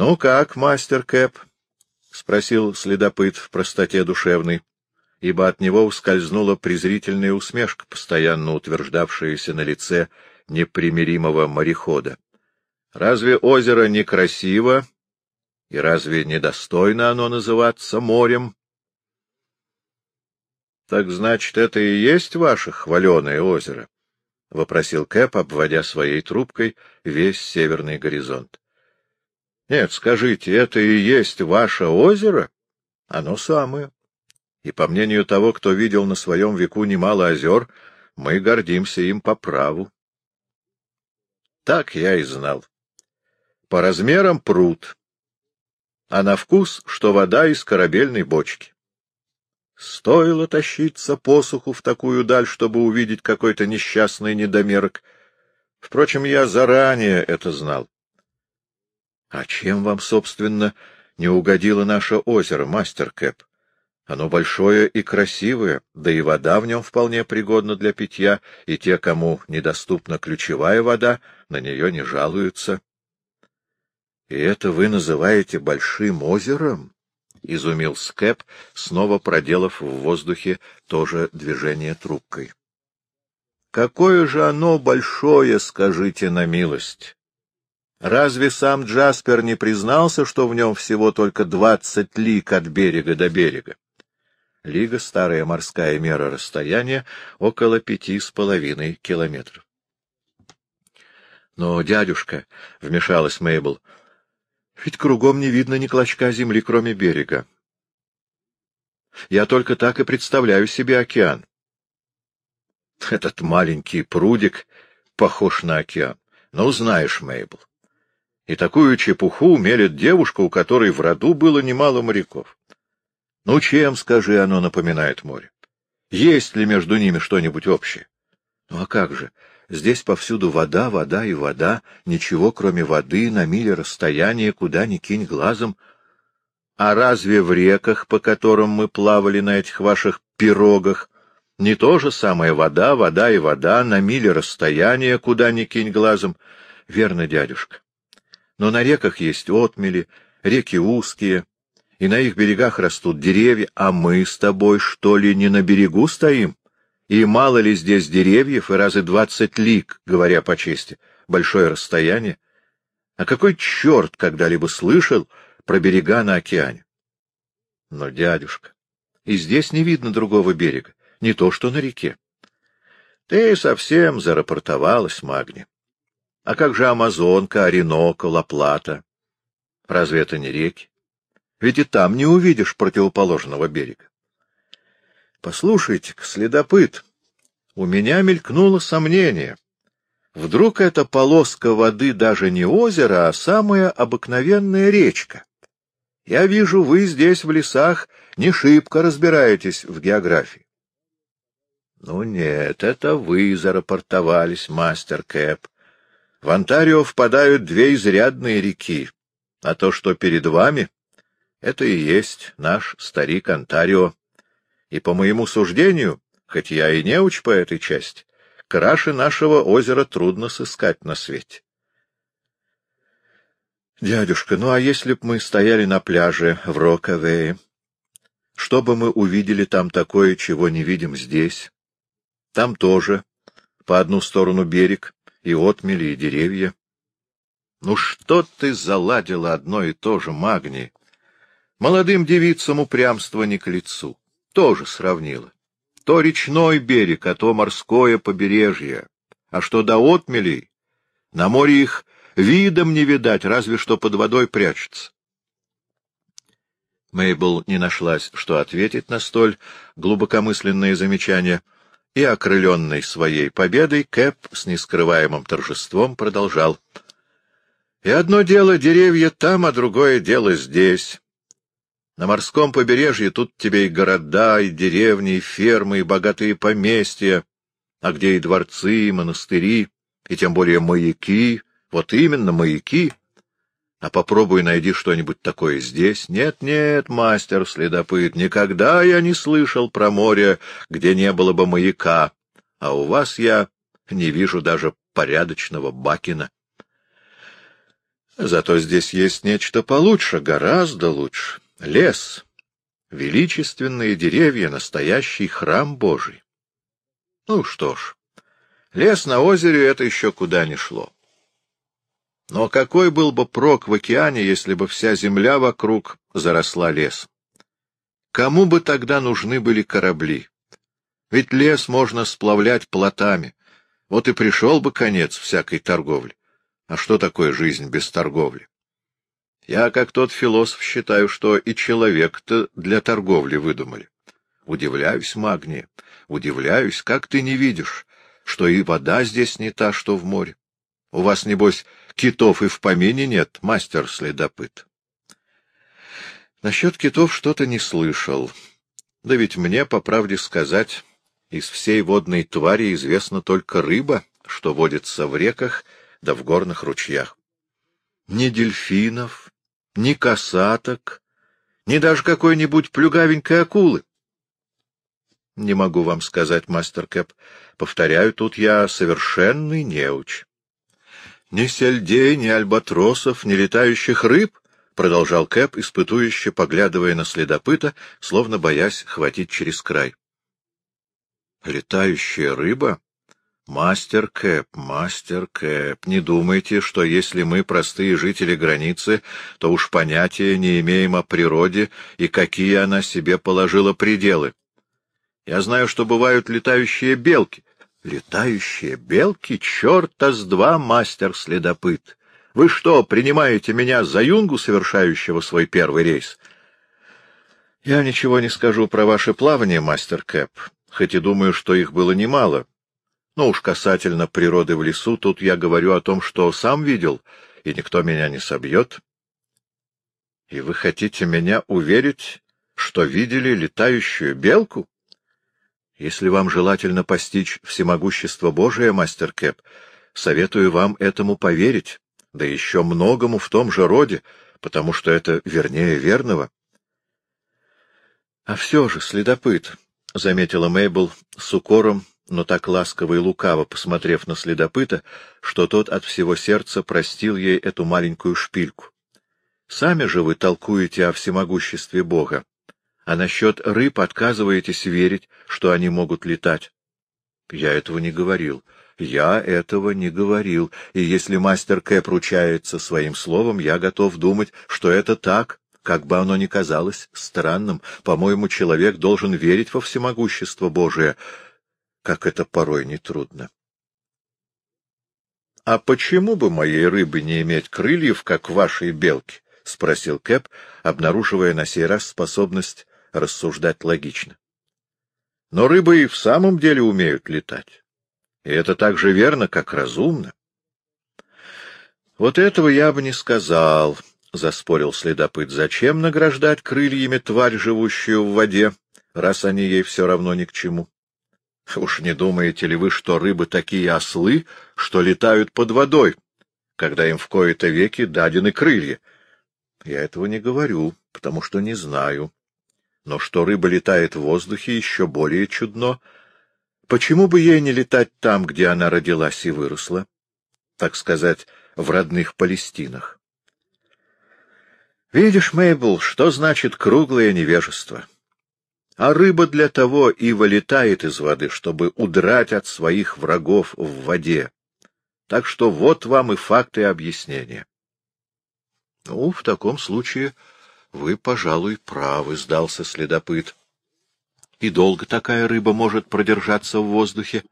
Ну как, мастер Кэп? — спросил следопыт в простоте душевной, ибо от него ускользнула презрительная усмешка, постоянно утверждавшаяся на лице непримиримого морехода. — Разве озеро некрасиво? И разве недостойно оно называться морем? — Так значит, это и есть ваше хваленое озеро? — вопросил Кэп, обводя своей трубкой весь северный горизонт. — Нет, скажите, это и есть ваше озеро? — Оно самое. И, по мнению того, кто видел на своем веку немало озер, мы гордимся им по праву. Так я и знал. По размерам пруд, а на вкус, что вода из корабельной бочки. Стоило тащиться посуху в такую даль, чтобы увидеть какой-то несчастный недомерок. Впрочем, я заранее это знал. — А чем вам, собственно, не угодило наше озеро, мастер Кэп? Оно большое и красивое, да и вода в нем вполне пригодна для питья, и те, кому недоступна ключевая вода, на нее не жалуются. — И это вы называете большим озером? — изумил Скэп, снова проделав в воздухе то же движение трубкой. — Какое же оно большое, скажите на милость! Разве сам Джаспер не признался, что в нем всего только двадцать лиг от берега до берега? Лига — старая морская мера расстояния, около пяти с половиной километров. — Но, дядюшка, — вмешалась Мейбл, — ведь кругом не видно ни клочка земли, кроме берега. Я только так и представляю себе океан. Этот маленький прудик похож на океан. Ну, знаешь, Мейбл. И такую чепуху мелет девушка, у которой в роду было немало моряков. Ну, чем, скажи, оно напоминает море? Есть ли между ними что-нибудь общее? Ну, а как же? Здесь повсюду вода, вода и вода, ничего, кроме воды, на миле расстояния, куда ни кинь глазом. А разве в реках, по которым мы плавали на этих ваших пирогах, не то же самое вода, вода и вода, на миле расстояния, куда ни кинь глазом? Верно, дядюшка. Но на реках есть отмели, реки узкие, и на их берегах растут деревья, а мы с тобой, что ли, не на берегу стоим? И мало ли здесь деревьев, и разы двадцать лиг, говоря по чести, большое расстояние. А какой черт когда-либо слышал про берега на океане? Но, дядюшка, и здесь не видно другого берега, не то что на реке. Ты совсем зарапортовалась, Магни. А как же Амазонка, Оренока, Лаплата? Разве это не реки? Ведь и там не увидишь противоположного берега. Послушайте-ка, следопыт, у меня мелькнуло сомнение. Вдруг эта полоска воды даже не озеро, а самая обыкновенная речка? Я вижу, вы здесь, в лесах, не шибко разбираетесь в географии. Ну нет, это вы зарапортовались, мастер Кэп. В Онтарио впадают две изрядные реки, а то, что перед вами, это и есть наш старик Онтарио и, по моему суждению, хоть я и не уч по этой части, краше нашего озера трудно сыскать на свете. Дядюшка, ну а если б мы стояли на пляже в Рокавее, что бы мы увидели там такое, чего не видим здесь? Там тоже, по одну сторону берег, и отмели, и деревья. Ну что ты заладила одно и то же, Магни? Молодым девицам упрямство не к лицу тоже сравнила. То речной берег, а то морское побережье. А что до отмелей, на море их видом не видать, разве что под водой прячется. Мейбл не нашлась, что ответить на столь глубокомысленное замечание, и, окрыленный своей победой, Кэп с нескрываемым торжеством продолжал. — И одно дело деревья там, а другое дело здесь. На морском побережье тут тебе и города, и деревни, и фермы, и богатые поместья, а где и дворцы, и монастыри, и тем более маяки, вот именно маяки. А попробуй найди что-нибудь такое здесь. Нет-нет, мастер-следопыт, никогда я не слышал про море, где не было бы маяка, а у вас я не вижу даже порядочного бакина. Зато здесь есть нечто получше, гораздо лучше. Лес, величественные деревья, настоящий храм Божий. Ну что ж, лес на озере — это еще куда ни шло. Но какой был бы прок в океане, если бы вся земля вокруг заросла лесом? Кому бы тогда нужны были корабли? Ведь лес можно сплавлять плотами. Вот и пришел бы конец всякой торговли. А что такое жизнь без торговли? Я, как тот философ, считаю, что и человек-то для торговли выдумали. Удивляюсь, Магния, удивляюсь, как ты не видишь, что и вода здесь не та, что в море. У вас, небось, китов и в помине нет, мастер-следопыт. Насчет китов что-то не слышал. Да ведь мне, по правде сказать, из всей водной твари известна только рыба, что водится в реках да в горных ручьях. Ни дельфинов, ни касаток, ни даже какой-нибудь плюгавенькой акулы. Не могу вам сказать, мастер Кэп. Повторяю, тут я совершенный неуч. Ни сельдей, ни альбатросов, ни летающих рыб продолжал Кэп, испытующе поглядывая на следопыта, словно боясь хватить через край. «Летающая рыба? Мастер Кэп, мастер Кэп, не думайте, что если мы простые жители границы, то уж понятия не имеем о природе и какие она себе положила пределы. Я знаю, что бывают летающие белки. Летающие белки? Черта с два, мастер-следопыт! Вы что, принимаете меня за юнгу, совершающего свой первый рейс? Я ничего не скажу про ваше плавание, мастер Кэп, хоть и думаю, что их было немало. Но уж касательно природы в лесу, тут я говорю о том, что сам видел, и никто меня не собьет. И вы хотите меня уверить, что видели летающую белку? Если вам желательно постичь всемогущество Божие, мастер Кэп, советую вам этому поверить да еще многому в том же роде, потому что это вернее верного. — А все же, следопыт, — заметила Мейбл с укором, но так ласково и лукаво посмотрев на следопыта, что тот от всего сердца простил ей эту маленькую шпильку. — Сами же вы толкуете о всемогуществе Бога, а насчет рыб отказываетесь верить, что они могут летать. — Я этого не говорил. — я этого не говорил, и если мастер Кэп ручается своим словом, я готов думать, что это так, как бы оно ни казалось странным. По-моему, человек должен верить во всемогущество Божие, как это порой нетрудно. — А почему бы моей рыбе не иметь крыльев, как вашей белки? — спросил Кэп, обнаруживая на сей раз способность рассуждать логично. — Но рыбы и в самом деле умеют летать. И это так же верно, как разумно. — Вот этого я бы не сказал, — заспорил следопыт. — Зачем награждать крыльями тварь, живущую в воде, раз они ей все равно ни к чему? Уж не думаете ли вы, что рыбы такие ослы, что летают под водой, когда им в кои-то веки дадены крылья? Я этого не говорю, потому что не знаю. Но что рыба летает в воздухе, еще более чудно — Почему бы ей не летать там, где она родилась и выросла? Так сказать, в родных Палестинах. Видишь, Мейбл, что значит круглое невежество? А рыба для того и вылетает из воды, чтобы удрать от своих врагов в воде. Так что вот вам и факты объяснения. Ну, в таком случае вы, пожалуй, правы, — сдался следопыт. И долго такая рыба может продержаться в воздухе?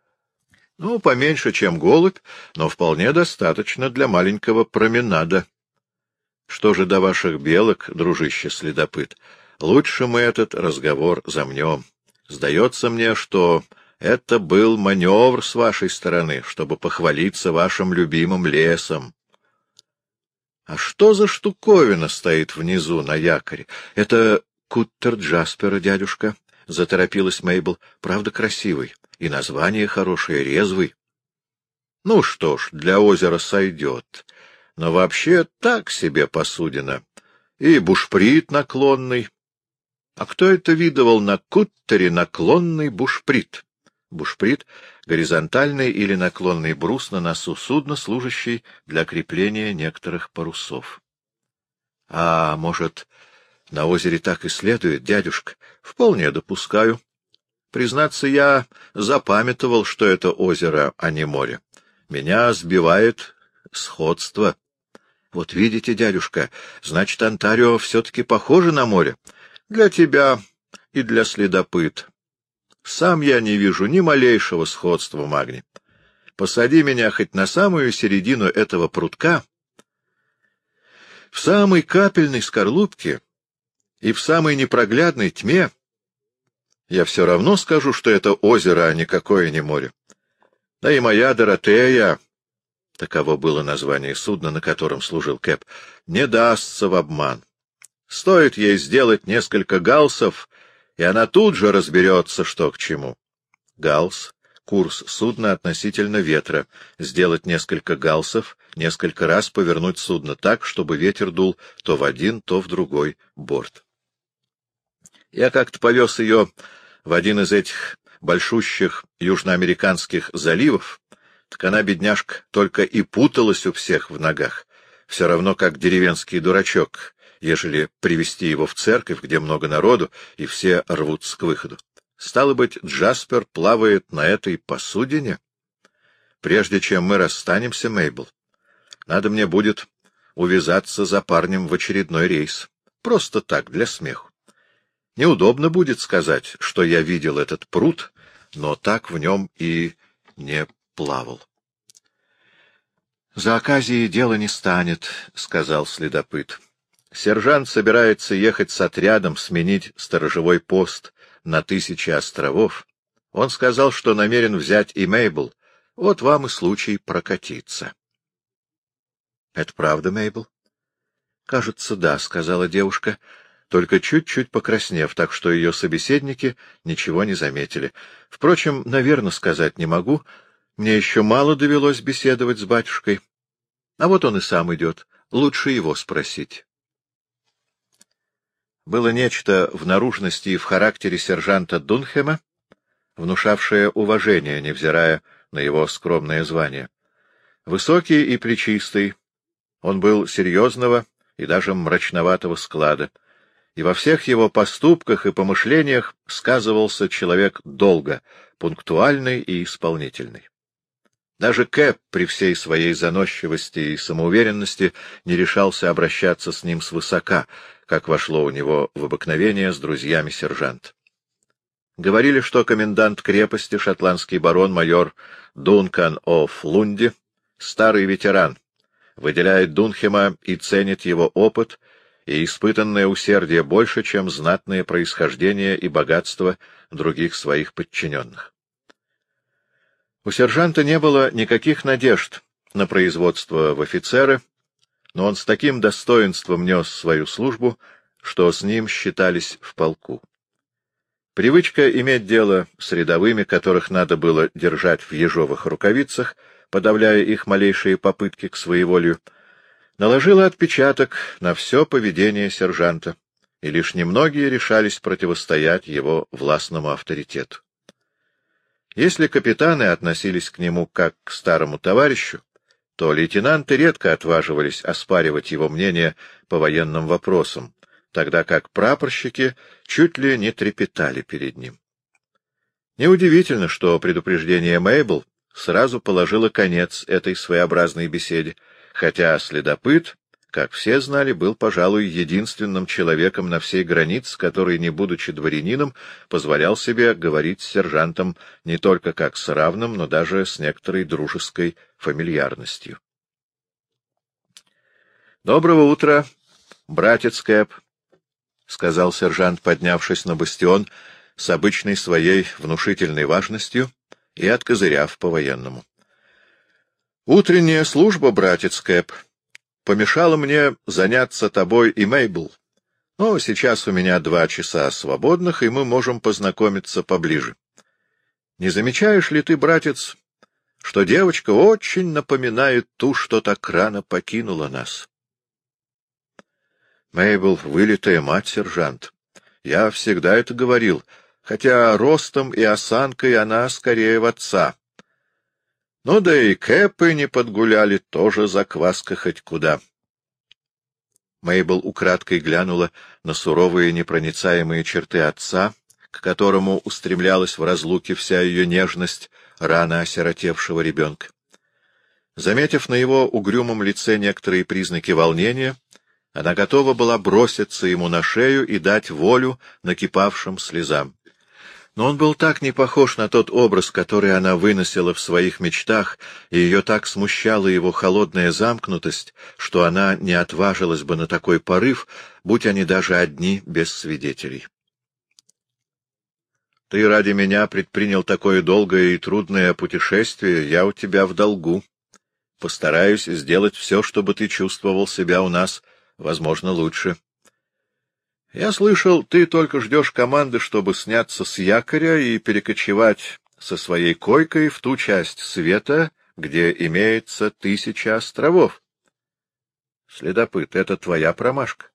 Ну, поменьше, чем голубь, но вполне достаточно для маленького променада. Что же до ваших белок, дружище следопыт, лучше мы этот разговор замнем. Сдается мне, что это был маневр с вашей стороны, чтобы похвалиться вашим любимым лесом. А что за штуковина стоит внизу на якоре? Это куттер Джаспера, дядюшка. — заторопилась Мейбл. — Правда, красивый. И название хорошее, резвый. — Ну что ж, для озера сойдет. Но вообще так себе посудина. И бушприт наклонный. А кто это видывал на куттере наклонный бушприт? Бушприт — горизонтальный или наклонный брус на носу судна, служащий для крепления некоторых парусов. — А может, на озере так и следует, дядюшка? — Вполне допускаю. Признаться, я запамятовал, что это озеро, а не море. Меня сбивает сходство. Вот видите, дядюшка, значит, Онтарио все-таки похоже на море. Для тебя и для следопыт. Сам я не вижу ни малейшего сходства, Магни. Посади меня хоть на самую середину этого прутка, в самой капельной скорлупке и в самой непроглядной тьме, я все равно скажу, что это озеро, а никакое не море. Да и моя Доротея, таково было название судна, на котором служил Кэп, не дастся в обман. Стоит ей сделать несколько галсов, и она тут же разберется, что к чему. Галс — курс судна относительно ветра, сделать несколько галсов, несколько раз повернуть судно так, чтобы ветер дул то в один, то в другой борт. Я как-то повез ее в один из этих большущих южноамериканских заливов, так она, бедняжка, только и путалась у всех в ногах, все равно как деревенский дурачок, ежели привести его в церковь, где много народу, и все рвутся к выходу. Стало быть, Джаспер плавает на этой посудине? Прежде чем мы расстанемся, Мейбл, надо мне будет увязаться за парнем в очередной рейс. Просто так, для смеху. Неудобно будет сказать, что я видел этот пруд, но так в нем и не плавал. — За оказией дело не станет, — сказал следопыт. Сержант собирается ехать с отрядом сменить сторожевой пост на тысячи островов. Он сказал, что намерен взять и Мейбл. Вот вам и случай прокатиться. — Это правда, Мейбл? — Кажется, да, — сказала девушка, только чуть-чуть покраснев, так что ее собеседники ничего не заметили. Впрочем, наверное, сказать не могу. Мне еще мало довелось беседовать с батюшкой. А вот он и сам идет. Лучше его спросить. Было нечто в наружности и в характере сержанта Дунхема, внушавшее уважение, невзирая на его скромное звание. Высокий и плечистый, он был серьезного и даже мрачноватого склада, и во всех его поступках и помышлениях сказывался человек долго, пунктуальный и исполнительный. Даже Кэп при всей своей заносчивости и самоуверенности не решался обращаться с ним свысока, как вошло у него в обыкновение с друзьями сержант. Говорили, что комендант крепости, шотландский барон майор Дункан оф Лунди, старый ветеран, выделяет Дунхема и ценит его опыт и испытанное усердие больше, чем знатное происхождение и богатство других своих подчиненных. У сержанта не было никаких надежд на производство в офицеры, но он с таким достоинством нес свою службу, что с ним считались в полку. Привычка иметь дело с рядовыми, которых надо было держать в ежовых рукавицах, подавляя их малейшие попытки к своеволию, наложила отпечаток на все поведение сержанта, и лишь немногие решались противостоять его властному авторитету. Если капитаны относились к нему как к старому товарищу, то лейтенанты редко отваживались оспаривать его мнение по военным вопросам, тогда как прапорщики чуть ли не трепетали перед ним. Неудивительно, что предупреждение Мейбл сразу положило конец этой своеобразной беседе, хотя следопыт как все знали, был, пожалуй, единственным человеком на всей границе, который, не будучи дворянином, позволял себе говорить с сержантом не только как с равным, но даже с некоторой дружеской фамильярностью. — Доброго утра, братец Кэп, — сказал сержант, поднявшись на бастион с обычной своей внушительной важностью и откозыряв по-военному. — Утренняя служба, братец Кэп, — помешало мне заняться тобой и Мейбл. Но сейчас у меня два часа свободных, и мы можем познакомиться поближе. Не замечаешь ли ты, братец, что девочка очень напоминает ту, что так рано покинула нас? Мейбл — вылитая мать, сержант. Я всегда это говорил, хотя ростом и осанкой она скорее в отца. Ну да и кэпы не подгуляли, тоже закваска хоть куда. Мейбл украдкой глянула на суровые непроницаемые черты отца, к которому устремлялась в разлуке вся ее нежность рано осиротевшего ребенка. Заметив на его угрюмом лице некоторые признаки волнения, она готова была броситься ему на шею и дать волю накипавшим слезам. Но он был так не похож на тот образ, который она выносила в своих мечтах, и ее так смущала его холодная замкнутость, что она не отважилась бы на такой порыв, будь они даже одни, без свидетелей. «Ты ради меня предпринял такое долгое и трудное путешествие, я у тебя в долгу. Постараюсь сделать все, чтобы ты чувствовал себя у нас, возможно, лучше». Я слышал, ты только ждешь команды, чтобы сняться с якоря и перекочевать со своей койкой в ту часть света, где имеется тысяча островов. Следопыт, это твоя промашка.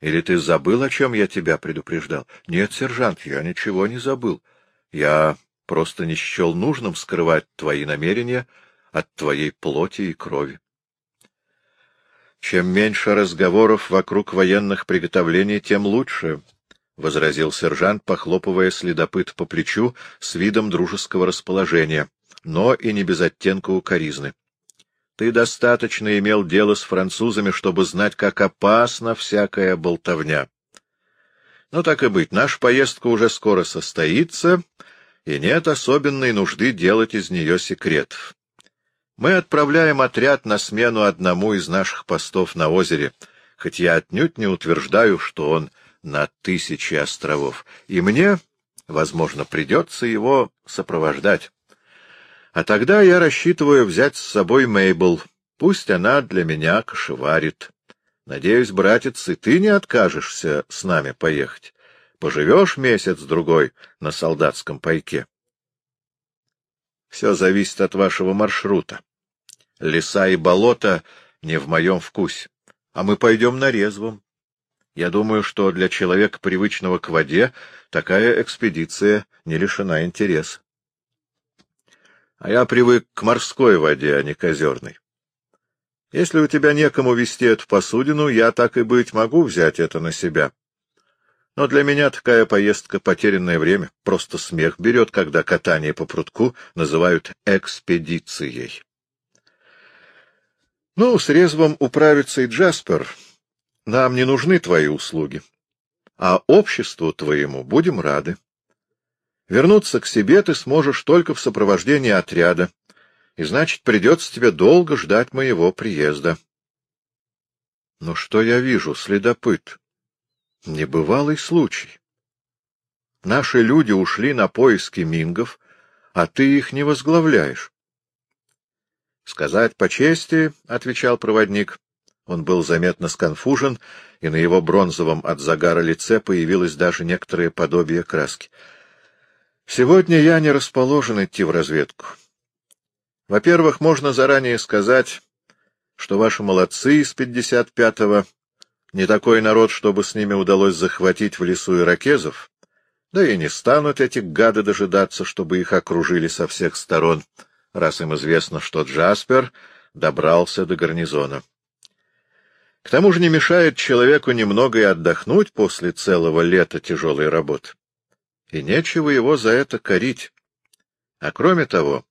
Или ты забыл, о чем я тебя предупреждал? Нет, сержант, я ничего не забыл. Я просто не счел нужным скрывать твои намерения от твоей плоти и крови. Чем меньше разговоров вокруг военных приготовлений, тем лучше, — возразил сержант, похлопывая следопыт по плечу с видом дружеского расположения, но и не без оттенка укоризны. Ты достаточно имел дело с французами, чтобы знать, как опасна всякая болтовня. Ну, так и быть, наша поездка уже скоро состоится, и нет особенной нужды делать из нее секретов. Мы отправляем отряд на смену одному из наших постов на озере, хоть я отнюдь не утверждаю, что он на тысячи островов, и мне, возможно, придется его сопровождать. А тогда я рассчитываю взять с собой Мейбл. Пусть она для меня кошеварит. Надеюсь, братец, и ты не откажешься с нами поехать. Поживешь месяц-другой на солдатском пайке. Все зависит от вашего маршрута. Леса и болота не в моем вкусе, а мы пойдем на резвом. Я думаю, что для человека, привычного к воде, такая экспедиция не лишена интереса. А я привык к морской воде, а не к озерной. Если у тебя некому вести эту посудину, я, так и быть, могу взять это на себя. Но для меня такая поездка — потерянное время. Просто смех берет, когда катание по прутку называют экспедицией. Ну, с резвом управится и Джаспер. Нам не нужны твои услуги. А обществу твоему будем рады. Вернуться к себе ты сможешь только в сопровождении отряда, и значит, придется тебе долго ждать моего приезда. Но что я вижу, следопыт? Небывалый случай. Наши люди ушли на поиски мингов, а ты их не возглавляешь. — Сказать по чести, — отвечал проводник. Он был заметно сконфужен, и на его бронзовом от загара лице появилось даже некоторое подобие краски. — Сегодня я не расположен идти в разведку. Во-первых, можно заранее сказать, что ваши молодцы из 55-го не такой народ, чтобы с ними удалось захватить в лесу иракезов, да и не станут эти гады дожидаться, чтобы их окружили со всех сторон, раз им известно, что Джаспер добрался до гарнизона. К тому же не мешает человеку немного и отдохнуть после целого лета тяжелой работы. И нечего его за это корить. А кроме того,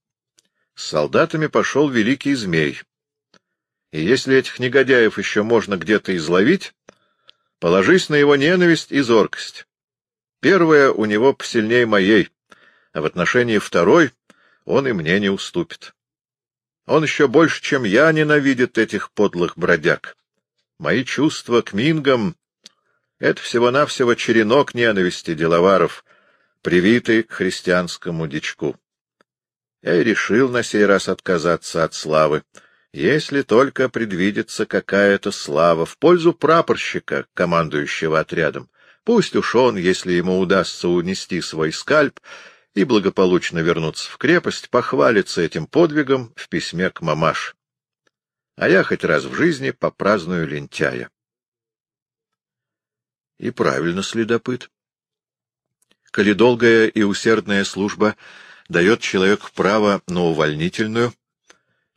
с солдатами пошел великий змей — и если этих негодяев еще можно где-то изловить, положись на его ненависть и зоркость. Первая у него посильнее моей, а в отношении второй он и мне не уступит. Он еще больше, чем я, ненавидит этих подлых бродяг. Мои чувства к мингам — это всего-навсего черенок ненависти деловаров, привитый к христианскому дичку. Я и решил на сей раз отказаться от славы, если только предвидится какая-то слава в пользу прапорщика, командующего отрядом. Пусть уж он, если ему удастся унести свой скальп и благополучно вернуться в крепость, похвалится этим подвигом в письме к мамаш. А я хоть раз в жизни попраздную лентяя. И правильно, следопыт. Коли долгая и усердная служба дает человеку право на увольнительную,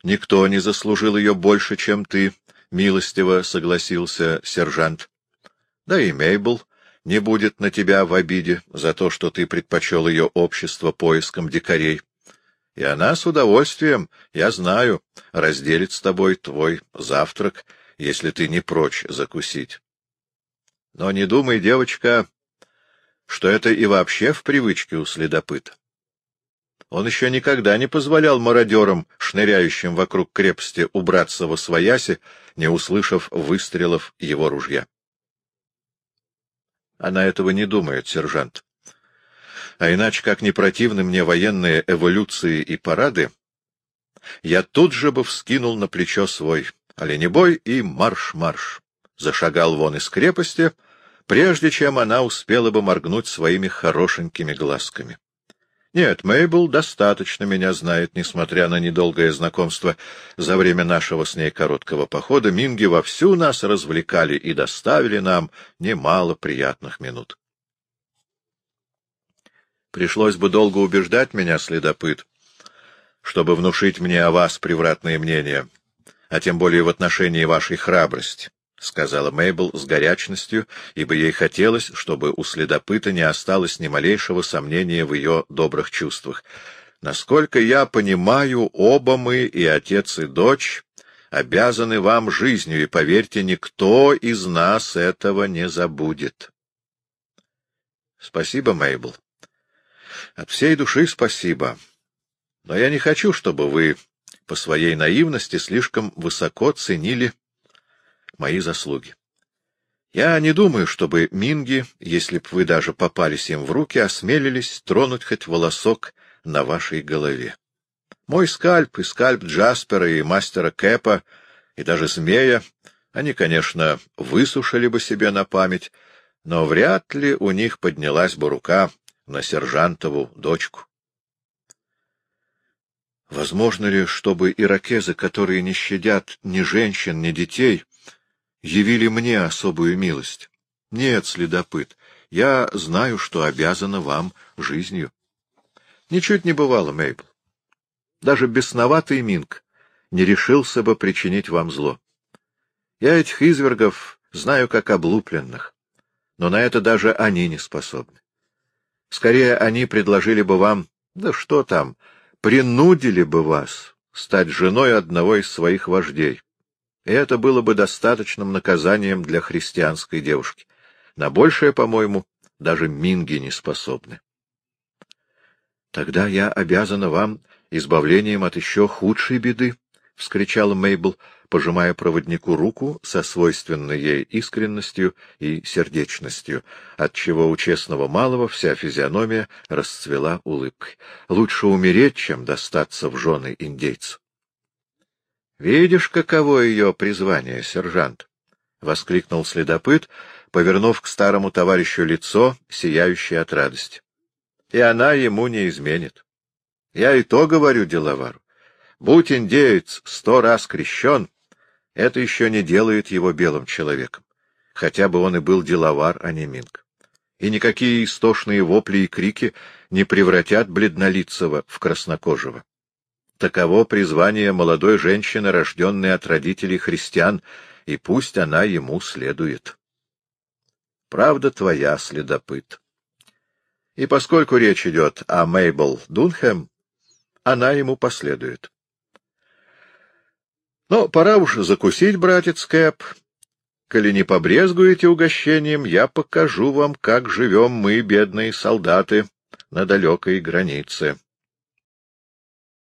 никто не заслужил ее больше, чем ты, — милостиво согласился сержант. Да и Мейбл не будет на тебя в обиде за то, что ты предпочел ее общество поиском дикарей. И она с удовольствием, я знаю, разделит с тобой твой завтрак, если ты не прочь закусить. Но не думай, девочка, что это и вообще в привычке у следопыта. Он еще никогда не позволял мародерам, шныряющим вокруг крепости, убраться во свояси, не услышав выстрелов его ружья. Она этого не думает, сержант. А иначе, как не противны мне военные эволюции и парады, я тут же бы вскинул на плечо свой оленебой и марш-марш. Зашагал вон из крепости, прежде чем она успела бы моргнуть своими хорошенькими глазками. Нет, Мейбл достаточно меня знает, несмотря на недолгое знакомство. За время нашего с ней короткого похода Минги вовсю нас развлекали и доставили нам немало приятных минут. Пришлось бы долго убеждать меня, следопыт, чтобы внушить мне о вас превратные мнения, а тем более в отношении вашей храбрости. — сказала Мейбл с горячностью, ибо ей хотелось, чтобы у следопыта не осталось ни малейшего сомнения в ее добрых чувствах. «Насколько я понимаю, оба мы, и отец, и дочь, обязаны вам жизнью, и, поверьте, никто из нас этого не забудет». «Спасибо, Мейбл. От всей души спасибо. Но я не хочу, чтобы вы по своей наивности слишком высоко ценили мои заслуги. Я не думаю, чтобы минги, если б вы даже попались им в руки, осмелились тронуть хоть волосок на вашей голове. Мой скальп и скальп Джаспера и мастера Кэпа, и даже змея, они, конечно, высушили бы себе на память, но вряд ли у них поднялась бы рука на сержантову дочку. Возможно ли, чтобы иракезы, которые не щадят ни женщин, ни детей, явили мне особую милость. Нет, следопыт, я знаю, что обязана вам жизнью. Ничуть не бывало, Мейбл. Даже бесноватый Минг не решился бы причинить вам зло. Я этих извергов знаю как облупленных, но на это даже они не способны. Скорее, они предложили бы вам, да что там, принудили бы вас стать женой одного из своих вождей. И это было бы достаточным наказанием для христианской девушки. На большее, по-моему, даже минги не способны. — Тогда я обязана вам избавлением от еще худшей беды, — вскричала Мейбл, пожимая проводнику руку со свойственной ей искренностью и сердечностью, отчего у честного малого вся физиономия расцвела улыбкой. Лучше умереть, чем достаться в жены индейцу. — Видишь, каково ее призвание, сержант? — воскликнул следопыт, повернув к старому товарищу лицо, сияющее от радости. — И она ему не изменит. Я и то говорю деловару. Будь индеец сто раз крещен, это еще не делает его белым человеком, хотя бы он и был деловар, а не минг. И никакие истошные вопли и крики не превратят бледнолицего в краснокожего. Таково призвание молодой женщины, рожденной от родителей христиан, и пусть она ему следует. Правда твоя, следопыт. И поскольку речь идет о Мейбл Дунхэм, она ему последует. Но пора уж закусить, братец Кэп. Коли не побрезгуете угощением, я покажу вам, как живем мы, бедные солдаты, на далекой границе.